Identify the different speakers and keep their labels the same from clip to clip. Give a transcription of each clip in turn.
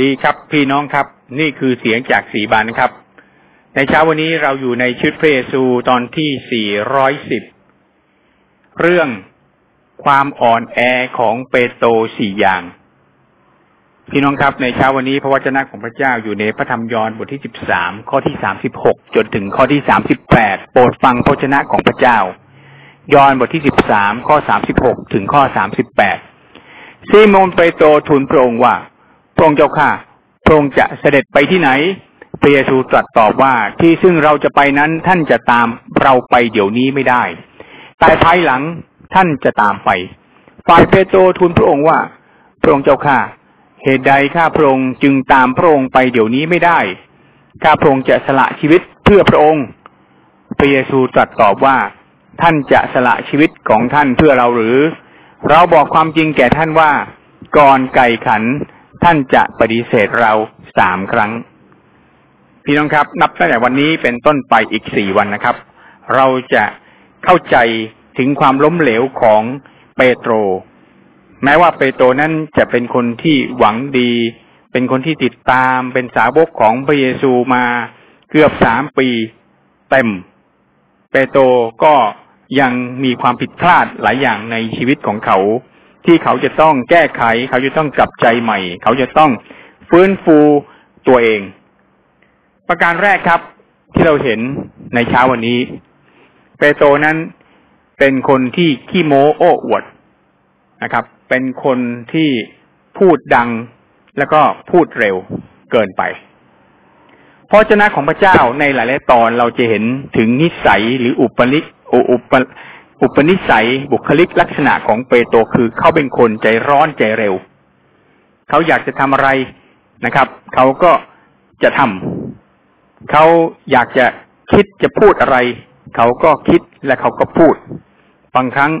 Speaker 1: ดีครับพี่น้องครับ นี่คือเสียงจากสีบานครับ ในเช้าวันนี้เราอยู่ในชุดพระเยซูตอนที่ 410 เรื่องความอ่อนแอของเปโตรสี่อย่าง พี่น้องครับในเช้าวันนี้พระวจนะของพระเจ้าอยู่ในพระธรรมยอห์นบทที่ 13 ข้อที่ 36 จนถึงข้อที่ 38 โปรดฟังพระวจนะของพระเจ้ายอห์นบทที่ 13 ข้อ 36 ถึงข้อ 38 ซีโมนเปโตรทูลพระองค์ว่า พระองค์เจ้าค่ะ พระองค์จะเสด็จไปที่ไหนพระเยซูตรัสตอบว่าที่ซึ่งเราจะไปนั้นท่านจะตามเราไปเดี๋ยวนี้ไม่ได้ แต่ภายหลังท่านจะตามไป ฝ่ายเปโตรทูลพระองค์ว่า พระองค์เจ้าค่ะเหตุใดข้าพระองค์จึงตามพระองค์ไปเดี๋ยวนี้ไม่ได้ ข้าพระองค์จะสละชีวิตเพื่อพระองค์ พระเยซูตรัสตอบว่า ท่านจะสละชีวิตของท่านเพื่อเราหรือ เราบอกความจริงแก่ท่านว่า ก่อนไก่ขัน ท่านจะปฏิเสธเราสามครั้ง พี่น้องครับ นับตั้งแต่วันนี้เป็นต้นไปอีกสี่วันนะครับ เราจะเข้าใจถึงความล้มเหลวของเปโตร แม้ว่าเปโตรนั้นจะเป็นคนที่หวังดี เป็นคนที่ติดตาม เป็นสาวกของพระเยซูมาเกือบสามปีเต็ม เปโตรก็ยังมีความผิดพลาดหลายอย่างในชีวิตของเขา ที่เขาจะต้องแก้ไข เขาจะต้องกลับใจใหม่ เขาจะต้องฟื้นฟูตัวเอง ประการแรกครับ ที่เราเห็นในเช้าวันนี้ เปโตรนั้นเป็นคนที่ขี้โม้โอ้อวดนะครับ เป็นคนที่พูดดังแล้วก็พูดเร็วเกินไปพระเจ้าของพระเจ้าในหลาย ๆ ตอนเราจะเห็นถึงนิสัยหรืออุปนิอุป อุปนิสัยบุคลิกลักษณะของเปโตรคือเขาเป็นคนใจร้อนใจเร็ว เขาอยากจะทำอะไรนะครับ เขาก็จะทำเขาอยากจะคิดจะพูดอะไร เขาก็คิดและเขาก็พูด บางครั้ง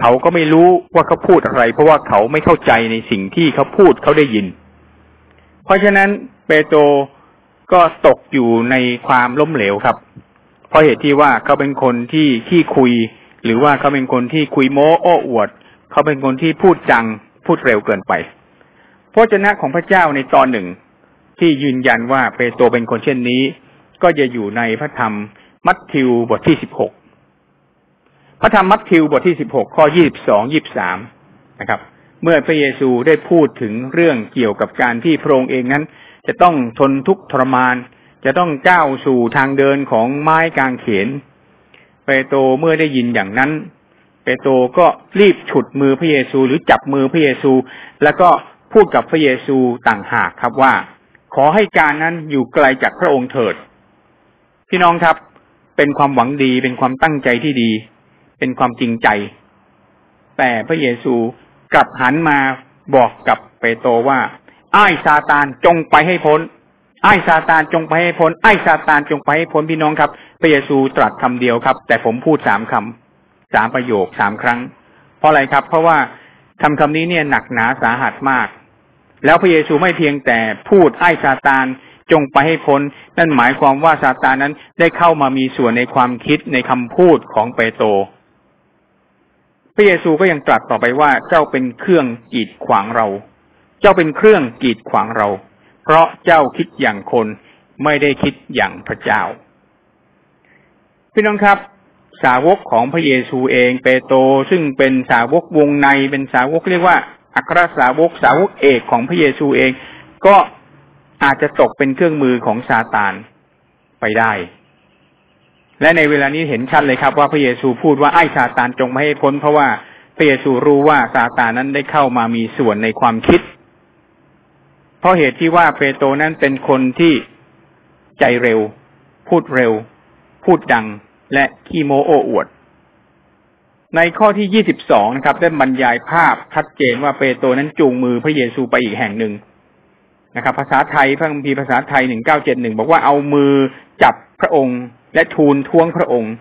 Speaker 1: เขาก็ไม่รู้ว่าเขาพูดอะไร เพราะว่าเขาไม่เข้าใจในสิ่งที่เขาพูดเขาได้ยิน เพราะฉะนั้นเปโตรก็ตกอยู่ในความล้มเหลวครับ เพราะเหตุที่ว่าเขาเป็นคนที่ขี้คุย หรือว่าเขาเป็นคนที่คุยโม้โอ้อวด เขาเป็นคนที่พูดจังพูดเร็วเกินไปพระเจ้าของพระเจ้าในตอนหนึ่ง ที่ยืนยันว่าเปโตรเป็นคนเช่นนี้ ก็จะอยู่ในพระธรรมมัทธิวบทที่สิบหกพระธรรมมัทธิวบทที่สิบหกข้อยี่สิบสองยี่บสามนะครับ เมื่อพระเยซูได้พูดถึงเรื่องเกี่ยวกับการที่พระองค์เองนั้น จะต้องทนทุกข์ทรมาน จะต้องก้าวสู่ทางเดินของไม้กางเขนเโตรเมื่อได้ยินอย่างนั้น เปโตรก็รีบฉุดมือพระเยซูหรือจับมือพระเยซู แล้วก็พูดกับพระเยซูต่างหากครับว่า ขอให้การนั้นอยู่ไกลจากพระองค์เถิด พี่น้องครับ เป็นความหวังดีเป็นความตั้งใจที่ดี เป็นความจริงใจ แต่พระเยซูกลับหันมาบอกกับเปโตรว่า อ้ายซาตานจงไปให้พ้น ไอ้ซาตานจงไปให้พ้นไอ้ซาตานจงไปให้พ้นพี่น้องครับพระเยซูตรัสคำเดียวครับ แต่ผมพูดสามคำสามประโยคสามครั้ง เพราะอะไรครับ เพราะว่าคำคำนี้เนี่ยหนักหนาสาหัสมาก แล้วพระเยซูไม่เพียงแต่พูดไอ้ซาตานจงไปให้พ้น นั่นหมายความว่าซาตานนั้นได้เข้ามามีส่วนในความคิดในคำพูดของเปโตรพระเยซูก็ยังตรัสต่อไปว่าเจ้าเป็นเครื่องกีดขวางเรา เจ้าเป็นเครื่องกีดขวางเรา เพราะเจ้าคิดอย่างคนไม่ได้คิดอย่างพระเจ้า พี่น้องครับ สาวกของพระเยซูเองเปโตรซึ่งเป็นสาวกวงในเป็นสาวกเรียกว่า อัครสาวกสาวกเอกของพระเยซูเอง ก็อาจจะตกเป็นเครื่องมือของซาตานไปได้ และในเวลานี้เห็นชัดเลยครับว่าพระเยซูพูดว่าไอ้ซาตานจงไม่ให้พ้นเพราะว่าพระเยซูรู้ว่าซาตานนั้นได้เข้ามามีส่วนในความคิด เพราะเหตุที่ว่าเปโตรนั้นเป็นคนที่ใจเร็ว พูดเร็ว พูดดัง และขี้โมโอ้อวด ในข้อที่ยี่สิบสองนะครับ ได้บรรยายภาพชัดเจนว่าเปโตรนั้นจูงมือพระเยซูไปอีกแห่งหนึ่งนะครับ ภาษาไทยพระคัมภีร์ภาษาไทยหนึ่งเก้าเจ็ดหนึ่งบอกว่าเอามือจับพระองค์ และทูลท้วงพระองค์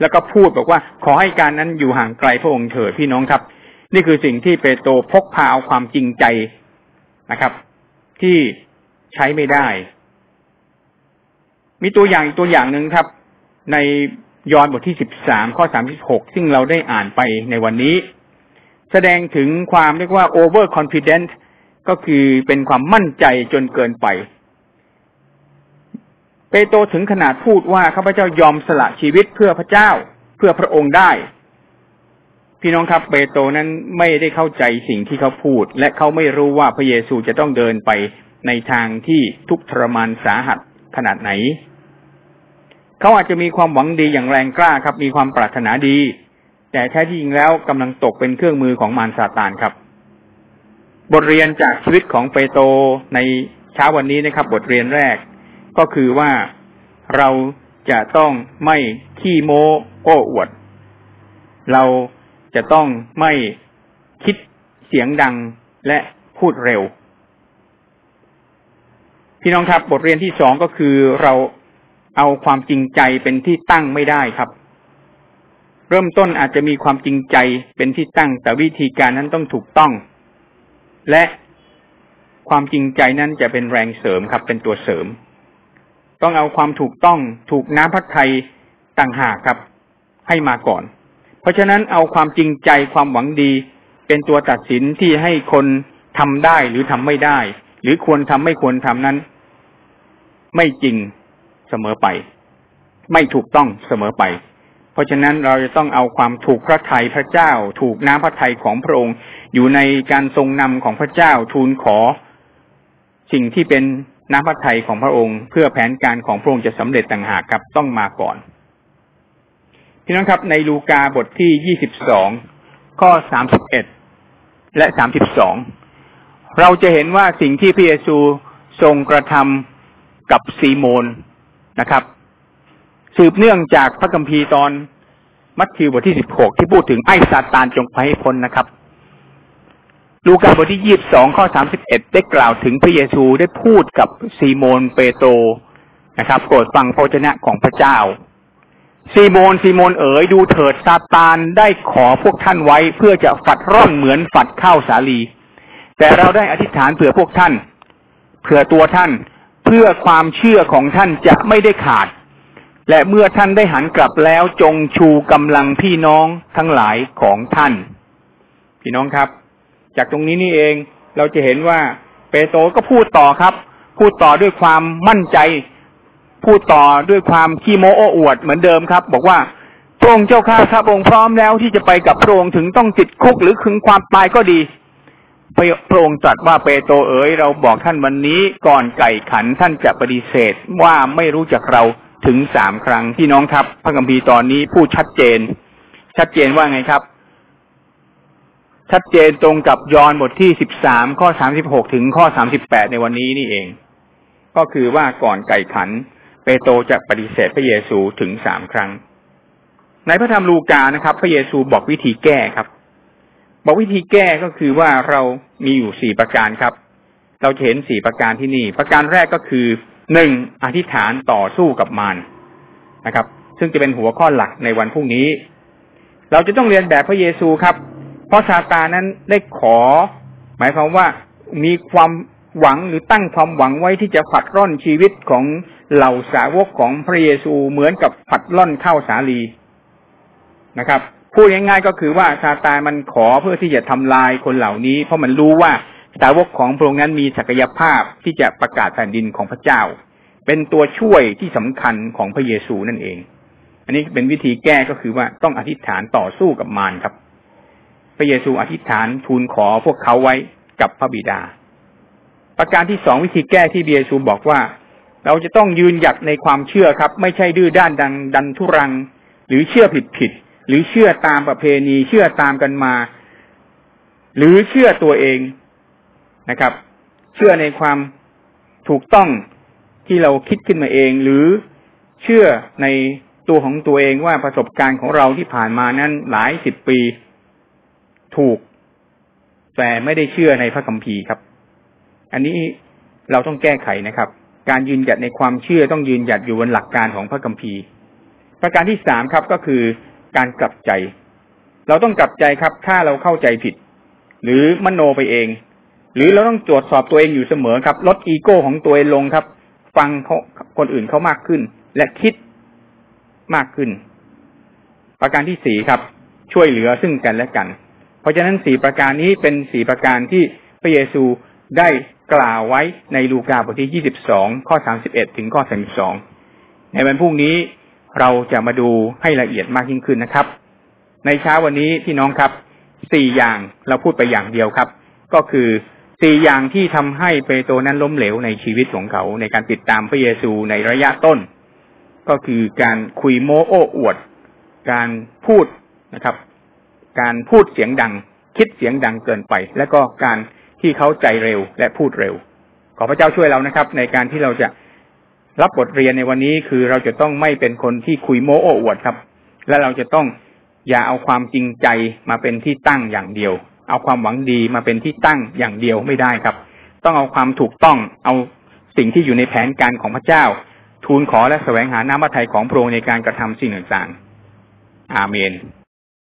Speaker 1: แล้วก็พูดบอกว่าขอให้การนั้นอยู่ห่างไกลพระองค์เถิดพี่น้องครับ นี่คือสิ่งที่เปโตรพกพาเอาความจริงใจนะครับ ที่ใช้ไม่ได้ มีตัวอย่างอีกตัวอย่างหนึ่งครับ ในยอห์นบทที่สิบสามข้อสามสิบหกซึ่งเราได้อ่านไปในวันนี้ แสดงถึงความเรียกว่า over confident ก็คือเป็นความมั่นใจจนเกินไป เปโตรถึงขนาดพูดว่าข้าพเจ้ายอมสละชีวิตเพื่อพระเจ้าเพื่อพระองค์ได้ พี่น้องครับเปโตรนั้นไม่ได้เข้าใจสิ่งที่เขาพูด และเขาไม่รู้ว่าพระเยซูจะต้องเดินไปในทางที่ทุกทรมานสาหัสขนาดไหน เขาอาจจะมีความหวังดีอย่างแรงกล้าครับ มีความปรารถนาดี แต่แท้ที่จริงแล้วกำลังตกเป็นเครื่องมือของมารซาตานครับ บทเรียนจากชีวิตของเปโตรในเช้าวันนี้นะครับ บทเรียนแรก ก็คือว่าเราจะต้องไม่ขี้โม้โอ้อวด เรา จะต้องไม่คิดเสียงดังและพูดเร็ว พี่น้องครับ บทเรียนที่สองก็คือเราเอาความจริงใจเป็นที่ตั้งไม่ได้ครับ เริ่มต้นอาจจะมีความจริงใจเป็นที่ตั้ง แต่วิธีการนั้นต้องถูกต้อง และความจริงใจนั้นจะเป็นแรงเสริมครับ เป็นตัวเสริม ต้องเอาความถูกต้อง ถูกน้ำพระทัยต่างหากครับ ให้มาก่อน เพราะฉะนั้นเอาความจริงใจความหวังดี เป็นตัวตัดสินที่ให้คนทำได้หรือทำไม่ได้ หรือควรทำไม่ควรทำนั้น ไม่จริงเสมอไป ไม่ถูกต้องเสมอไป เพราะฉะนั้นเราจะต้องเอาความถูกพระทัยพระเจ้า ถูกน้ำพระทัยของพระองค์ อยู่ในการทรงนำของพระเจ้าทูลขอ สิ่งที่เป็นน้ำพระทัยของพระองค์ เพื่อแผนการของพระองค์จะสำเร็จต่างหากครับต้องมาก่อน พี่น้องครับในลูกาบทที่ยี่สิบสองข้อสามสิบเอ็ดและสามสิบสองเราจะเห็นว่าสิ่งที่พระเยซูทรงกระทำกับซีโมนนะครับ สืบเนื่องจากพระคัมภีร์ตอนมัทธิวบทที่สิบหกที่พูดถึงไอ้ซาตานจงไปให้พ้นนะครับ ลูกาบทที่ยี่บสองข้อสามสิบเอ็ดได้กล่าวถึงพระเยซูได้พูดกับซีโมนเปโตรนะครับ โปรดฟังพระเจ้าของพระเจ้า ซีโมนซีโมนเอ๋ยดูเถิดซาตานได้ขอพวกท่านไว้ เพื่อจะฝัดร่อนเหมือนฝัดข้าวสาลี แต่เราได้อธิษฐานเผื่อพวกท่านเผื่อตัวท่านเพื่อความเชื่อของท่านจะไม่ได้ขาด และเมื่อท่านได้หันกลับแล้วจงชูกำลังพี่น้องทั้งหลายของท่าน พี่น้องครับ จากตรงนี้นี่เองเราจะเห็นว่าเปโตรก็พูดต่อครับ พูดต่อด้วยความมั่นใจ พูดต่อด้วยความขี้โมโอ้อวดเหมือนเดิมครับ บอกว่าพระองค์เจ้าข้าพระองค์พร้อมแล้วที่จะไปกับพระองค์ถึงต้องติดคุกหรือถึงความตายก็ดีพระองค์ตรัสว่าเปโตรเอ๋ยเราบอกท่านวันนี้ก่อนไก่ขันท่านจะปฏิเสธว่าไม่รู้จักเราถึงสามครั้งที่น้องครับ พระคัมภีตอนนี้พูดชัดเจน ชัดเจนว่าไงครับ ชัดเจนตรงกับยอห์นบทที่สิบสามข้อสามสิบหกถึงข้อสามสิบแปดในวันนี้นี่เอง ก็คือว่าก่อนไก่ขัน เปโตรจะปฏิเสธพระเยซูถึงสามครั้ง ในพระธรรมลูกานะครับ พระเยซูบอกวิธีแก้ครับ บอกวิธีแก้ก็คือว่าเรามีอยู่สี่ประการครับ เราจะเห็นสี่ประการที่นี่ ประการแรกก็คือหนึ่งอธิษฐานต่อสู้กับมารนะครับ ซึ่งจะเป็นหัวข้อหลักในวันพรุ่งนี้ เราจะต้องเรียนแบบพระเยซูครับ เพราะซาตานั้นได้ขอ หมายความว่ามีความ หวังหรือตั้งความหวังไว้ที่จะผัดร่อนชีวิตของเหล่าสาวกของพระเยซูเหมือนกับผัดร่อนข้าวสาลีนะครับพูดง่ายๆก็คือว่าซาตานมันขอเพื่อที่จะทำลายคนเหล่านี้ เพราะมันรู้ว่าสาวกของพระองค์นั้นมีศักยภาพที่จะประกาศแผ่นดินของพระเจ้า เป็นตัวช่วยที่สำคัญของพระเยซูนั่นเอง อันนี้เป็นวิธีแก้ก็คือว่าต้องอธิษฐานต่อสู้กับมารครับ พระเยซูอธิษฐานทูลขอพวกเขาไว้กับพระบิดา ประการที่สองวิธีแก้ที่พระเยซูบอกว่า เราจะต้องยืนหยัดในความเชื่อครับ ไม่ใช่ดื้อด้านดังดันทุรัง หรือเชื่อผิดผิดหรือเชื่อตามประเพณีเชื่อตามกันมา หรือเชื่อตัวเองนะครับ เชื่อในความถูกต้องที่เราคิดขึ้นมาเอง หรือเชื่อในตัวของตัวเองว่าประสบการณ์ของเราที่ผ่านมานั้นหลายสิบปี ถูก แต่ไม่ได้เชื่อในพระคัมภีร์ครับ อันนี้เราต้องแก้ไขนะครับ การยืนหยัดในความเชื่อต้องยืนหยัดอยู่บนหลักการของพระคัมภีร์ ประการที่สามครับก็คือการกลับใจ เราต้องกลับใจครับ ถ้าเราเข้าใจผิด หรือมโนไปเอง หรือเราต้องตรวจสอบตัวเองอยู่เสมอครับ ลดอีโก้ของตัวเองลงครับ ฟังเขาคนอื่นเขามากขึ้น และคิดมากขึ้น ประการที่สี่ครับ ช่วยเหลือซึ่งกันและกัน เพราะฉะนั้นสี่ประการนี้เป็นสี่ประการที่พระเยซูได้ กล่าวไว้ในลูกาบทที่ 22 ข้อ 31 ถึงข้อ 32 ในวันพรุ่งนี้เราจะมาดูให้ละเอียดมากยิ่งขึ้นนะครับ ในเช้าวันนี้พี่น้องครับสี่อย่างเราพูดไปอย่างเดียวครับ ก็คือสี่อย่างที่ทำให้เปโตรนั้นล้มเหลวในชีวิตของเขา ในการติดตามพระเยซูในระยะต้น ก็คือการคุยโม้โอ้อวด การพูดนะครับ การพูดเสียงดัง คิดเสียงดังเกินไป และก็การ ที่เขาใจเร็วและพูดเร็ว ขอพระเจ้าช่วยเรานะครับ ในการที่เราจะรับบทเรียนในวันนี้คือเราจะต้องไม่เป็นคนที่คุยโม้โอ้อวดครับ และเราจะต้องอย่าเอาความจริงใจมาเป็นที่ตั้งอย่างเดียว เอาความหวังดีมาเป็นที่ตั้งอย่างเดียวไม่ได้ครับ ต้องเอาความถูกต้องเอาสิ่งที่อยู่ในแผนการของพระเจ้า ทูลขอและแสวงหาน้ำพระทัยของพระองค์ในการกระทำสิ่งต่างๆ อาเมน